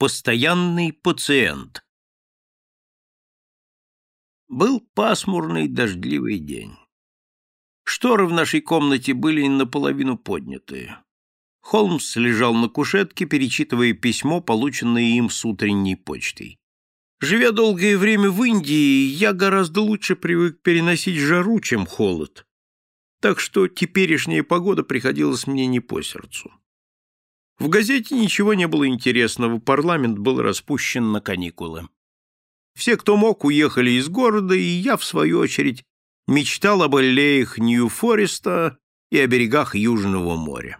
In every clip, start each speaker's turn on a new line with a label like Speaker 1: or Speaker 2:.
Speaker 1: Постоянный пациент Был пасмурный дождливый день. Шторы в нашей комнате были наполовину подняты. Холмс лежал на кушетке, перечитывая письмо, полученное им с утренней почтой. Живя долгое время в Индии, я гораздо лучше привык переносить жару, чем холод. Так что теперешняя погода приходилась мне не по сердцу. В газете ничего не было интересного, парламент был распущен на каникулы. Все, кто мог, уехали из города, и я, в свою очередь, мечтал об аллеях Нью-Фореста и о берегах Южного моря.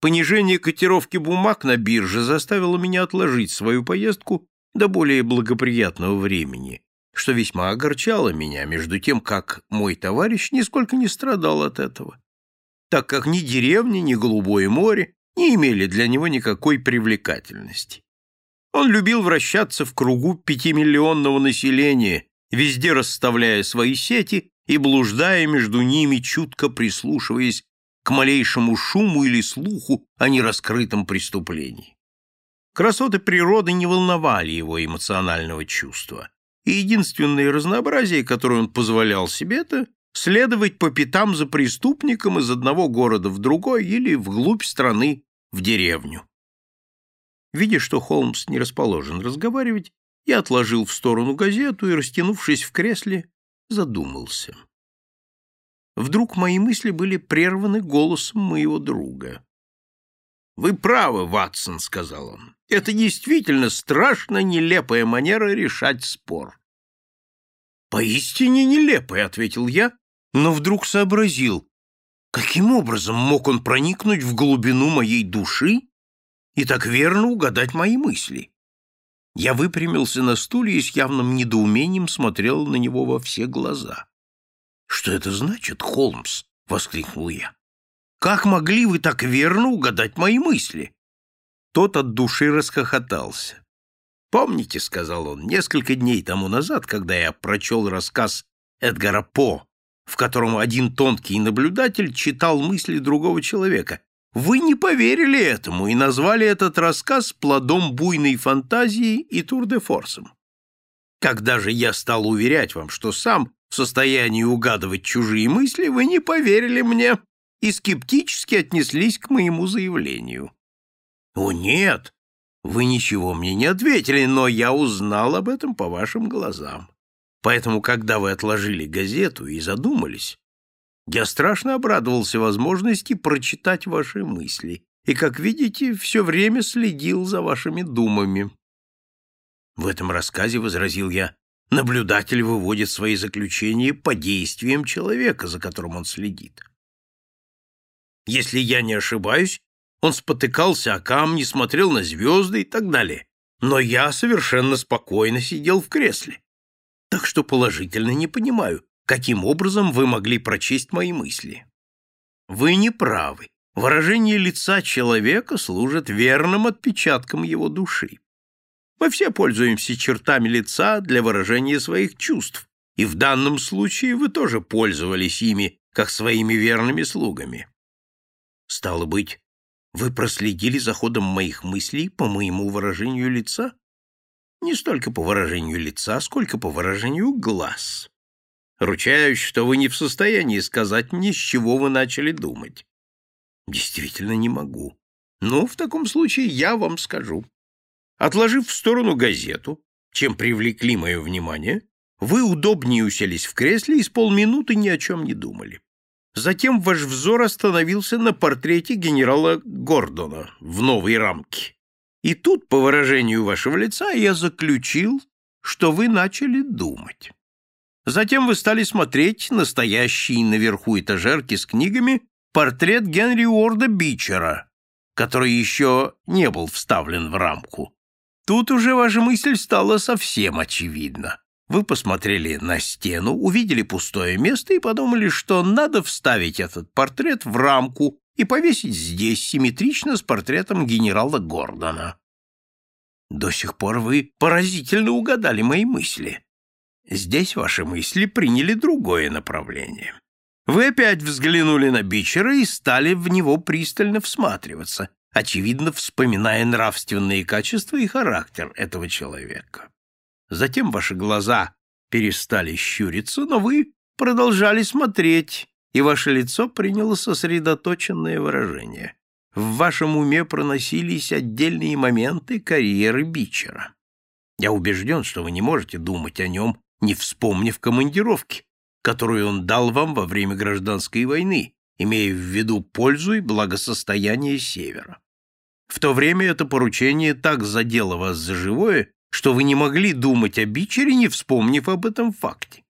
Speaker 1: Понижение котировки бумаг на бирже заставило меня отложить свою поездку до более благоприятного времени, что весьма огорчало меня, между тем, как мой товарищ нисколько не страдал от этого, так как ни деревня, ни голубое море не имели для него никакой привлекательности. Он любил вращаться в кругу пятимиллионного населения, везде расставляя свои сети и блуждая между ними, чутко прислушиваясь к малейшему шуму или слуху о нераскрытом преступлении. Красоты природы не волновали его эмоционального чувства, и единственное разнообразие, которое он позволял себе, это следовать по пятам за преступником из одного города в другой или вглубь страны в деревню. Видя, что Холмс не расположен разговаривать, я отложил в сторону газету и, растянувшись в кресле, задумался. Вдруг мои мысли были прерваны голосом моего друга. «Вы правы, Ватсон», — сказал он. «Это действительно страшно нелепая манера решать спор». «Поистине нелепая», — ответил я, но вдруг сообразил, Каким образом мог он проникнуть в глубину моей души и так верно угадать мои мысли? Я выпрямился на стуле и с явным недоумением смотрел на него во все глаза. «Что это значит, Холмс?» — воскликнул я. «Как могли вы так верно угадать мои мысли?» Тот от души расхохотался. «Помните, — сказал он, — несколько дней тому назад, когда я прочел рассказ Эдгара По в котором один тонкий наблюдатель читал мысли другого человека. Вы не поверили этому и назвали этот рассказ плодом буйной фантазии и тур-де-форсом. Когда же я стал уверять вам, что сам в состоянии угадывать чужие мысли, вы не поверили мне и скептически отнеслись к моему заявлению. О, нет, вы ничего мне не ответили, но я узнал об этом по вашим глазам. Поэтому, когда вы отложили газету и задумались, я страшно обрадовался возможности прочитать ваши мысли и, как видите, все время следил за вашими думами. В этом рассказе, возразил я, наблюдатель выводит свои заключения по действиям человека, за которым он следит. Если я не ошибаюсь, он спотыкался о камни, смотрел на звезды и так далее. Но я совершенно спокойно сидел в кресле так что положительно не понимаю, каким образом вы могли прочесть мои мысли. Вы не правы. Выражение лица человека служит верным отпечатком его души. Мы все пользуемся чертами лица для выражения своих чувств, и в данном случае вы тоже пользовались ими, как своими верными слугами. Стало быть, вы проследили за ходом моих мыслей по моему выражению лица? Не столько по выражению лица, сколько по выражению глаз. Ручаюсь, что вы не в состоянии сказать мне, с чего вы начали думать. Действительно не могу. Ну, в таком случае я вам скажу. Отложив в сторону газету, чем привлекли мое внимание, вы удобнее уселись в кресле и с полминуты ни о чем не думали. Затем ваш взор остановился на портрете генерала Гордона в новой рамке. И тут, по выражению вашего лица, я заключил, что вы начали думать. Затем вы стали смотреть настоящий наверху этажерки с книгами портрет Генри Уорда Бичера, который еще не был вставлен в рамку. Тут уже ваша мысль стала совсем очевидна. Вы посмотрели на стену, увидели пустое место и подумали, что надо вставить этот портрет в рамку и повесить здесь симметрично с портретом генерала Гордона. До сих пор вы поразительно угадали мои мысли. Здесь ваши мысли приняли другое направление. Вы опять взглянули на Бичера и стали в него пристально всматриваться, очевидно, вспоминая нравственные качества и характер этого человека. Затем ваши глаза перестали щуриться, но вы продолжали смотреть, и ваше лицо приняло сосредоточенное выражение. В вашем уме проносились отдельные моменты карьеры Бичера. Я убежден, что вы не можете думать о нем, не вспомнив командировки, которую он дал вам во время гражданской войны, имея в виду пользу и благосостояние Севера. В то время это поручение так задело вас за живое, что вы не могли думать о Бичере, не вспомнив об этом факте.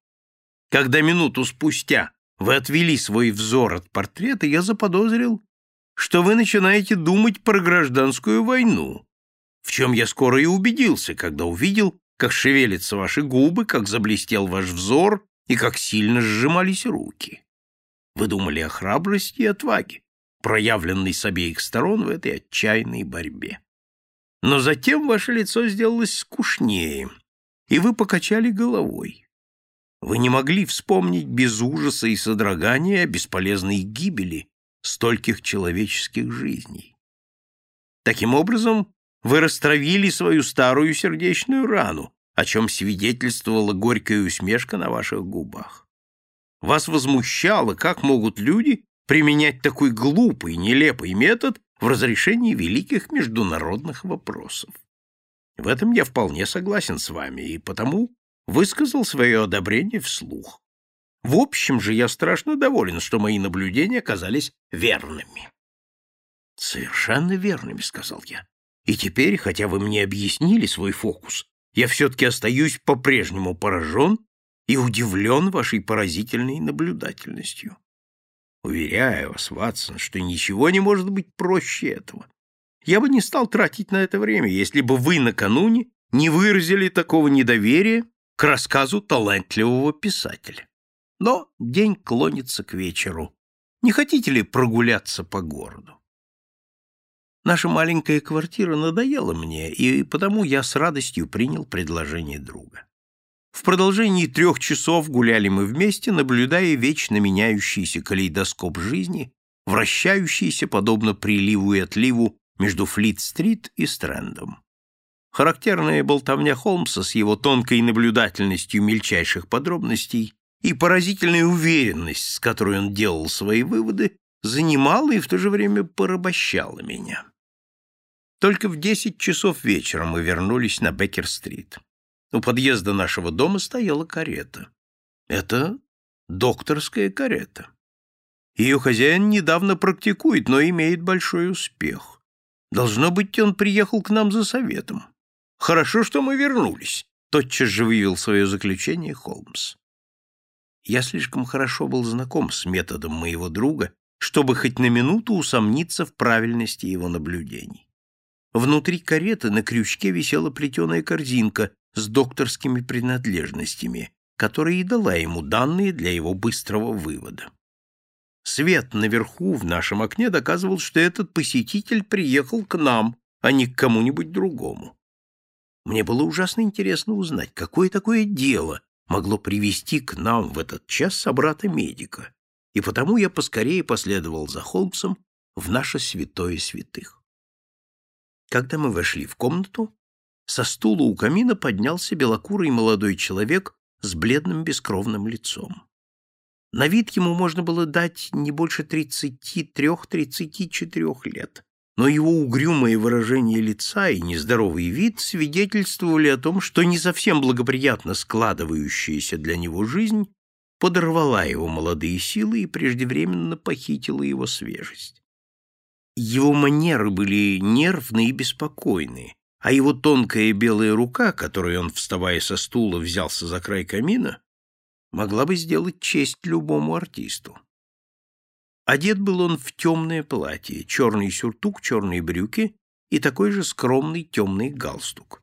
Speaker 1: Когда минуту спустя вы отвели свой взор от портрета, я заподозрил, что вы начинаете думать про гражданскую войну, в чем я скоро и убедился, когда увидел, как шевелятся ваши губы, как заблестел ваш взор и как сильно сжимались руки. Вы думали о храбрости и отваге, проявленной с обеих сторон в этой отчаянной борьбе. Но затем ваше лицо сделалось скучнее, и вы покачали головой. Вы не могли вспомнить без ужаса и содрогания бесполезной гибели стольких человеческих жизней. Таким образом, вы растравили свою старую сердечную рану, о чем свидетельствовала горькая усмешка на ваших губах. Вас возмущало, как могут люди применять такой глупый, нелепый метод в разрешении великих международных вопросов. В этом я вполне согласен с вами, и потому высказал свое одобрение вслух. В общем же, я страшно доволен, что мои наблюдения оказались верными. «Совершенно верными», — сказал я. «И теперь, хотя вы мне объяснили свой фокус, я все-таки остаюсь по-прежнему поражен и удивлен вашей поразительной наблюдательностью. Уверяю вас, Ватсон, что ничего не может быть проще этого. Я бы не стал тратить на это время, если бы вы накануне не выразили такого недоверия к рассказу талантливого писателя. Но день клонится к вечеру. Не хотите ли прогуляться по городу? Наша маленькая квартира надоела мне, и потому я с радостью принял предложение друга. В продолжении трех часов гуляли мы вместе, наблюдая вечно меняющийся калейдоскоп жизни, вращающийся, подобно приливу и отливу, между Флит-стрит и Стрэндом. Характерная болтовня Холмса с его тонкой наблюдательностью мельчайших подробностей и поразительная уверенность, с которой он делал свои выводы, занимала и в то же время порабощала меня. Только в десять часов вечера мы вернулись на Беккер-стрит. У подъезда нашего дома стояла карета. Это докторская карета. Ее хозяин недавно практикует, но имеет большой успех. Должно быть, он приехал к нам за советом. Хорошо, что мы вернулись, тотчас же вывел свое заключение Холмс. Я слишком хорошо был знаком с методом моего друга, чтобы хоть на минуту усомниться в правильности его наблюдений. Внутри кареты на крючке висела плетеная корзинка с докторскими принадлежностями, которая и дала ему данные для его быстрого вывода. Свет наверху в нашем окне доказывал, что этот посетитель приехал к нам, а не к кому-нибудь другому. Мне было ужасно интересно узнать, какое такое дело могло привести к нам в этот час собрата-медика, и потому я поскорее последовал за Холмсом в наше святое святых. Когда мы вошли в комнату, со стула у камина поднялся белокурый молодой человек с бледным бескровным лицом. На вид ему можно было дать не больше тридцати трех-тридцати четырех лет, но его угрюмое выражение лица и нездоровый вид свидетельствовали о том, что не совсем благоприятно складывающаяся для него жизнь подорвала его молодые силы и преждевременно похитила его свежесть. Его манеры были нервные и беспокойные, а его тонкая белая рука, которой он, вставая со стула, взялся за край камина, могла бы сделать честь любому артисту. Одет был он в темное платье, черный сюртук, черные брюки и такой же скромный темный галстук.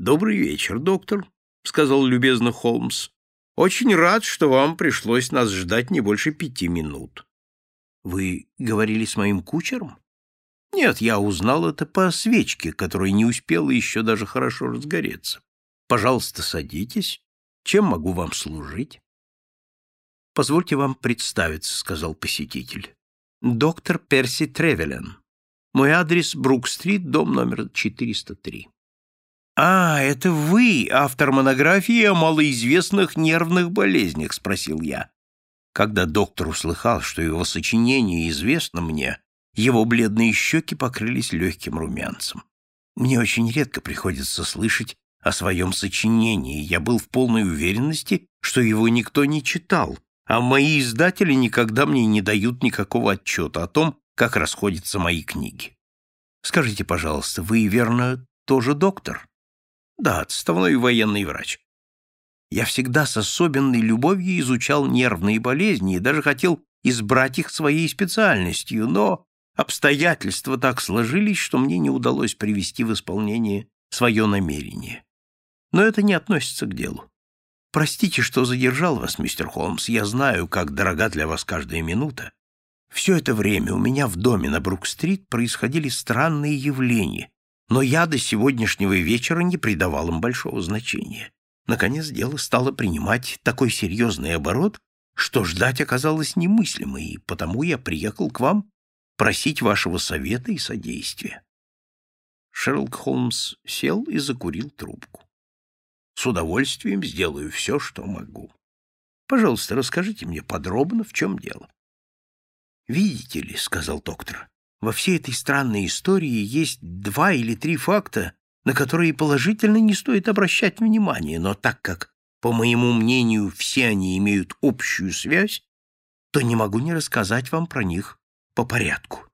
Speaker 1: Добрый вечер, доктор, сказал любезно Холмс. Очень рад, что вам пришлось нас ждать не больше пяти минут. Вы говорили с моим кучером? Нет, я узнал это по свечке, которая не успела еще даже хорошо разгореться. Пожалуйста, садитесь. Чем могу вам служить? Позвольте вам представиться, сказал посетитель. Доктор Перси Тревелен. Мой адрес Брук-стрит, дом номер 403. А, это вы, автор монографии о малоизвестных нервных болезнях, спросил я. Когда доктор услыхал, что его сочинение известно мне, его бледные щеки покрылись легким румянцем. Мне очень редко приходится слышать о своем сочинении. Я был в полной уверенности, что его никто не читал, а мои издатели никогда мне не дают никакого отчета о том, как расходятся мои книги. Скажите, пожалуйста, вы, верно, тоже доктор? Да, отставной военный врач. Я всегда с особенной любовью изучал нервные болезни и даже хотел избрать их своей специальностью, но обстоятельства так сложились, что мне не удалось привести в исполнение свое намерение. Но это не относится к делу. Простите, что задержал вас, мистер Холмс. Я знаю, как дорога для вас каждая минута. Все это время у меня в доме на Брук-стрит происходили странные явления, но я до сегодняшнего вечера не придавал им большого значения. Наконец дело стало принимать такой серьезный оборот, что ждать оказалось немыслимо, и потому я приехал к вам просить вашего совета и содействия. Шерлок Холмс сел и закурил трубку. С удовольствием сделаю все, что могу. Пожалуйста, расскажите мне подробно, в чем дело. Видите ли, — сказал доктор, — во всей этой странной истории есть два или три факта, на которые положительно не стоит обращать внимание, но так как, по моему мнению, все они имеют общую связь, то не могу не рассказать вам про них по порядку.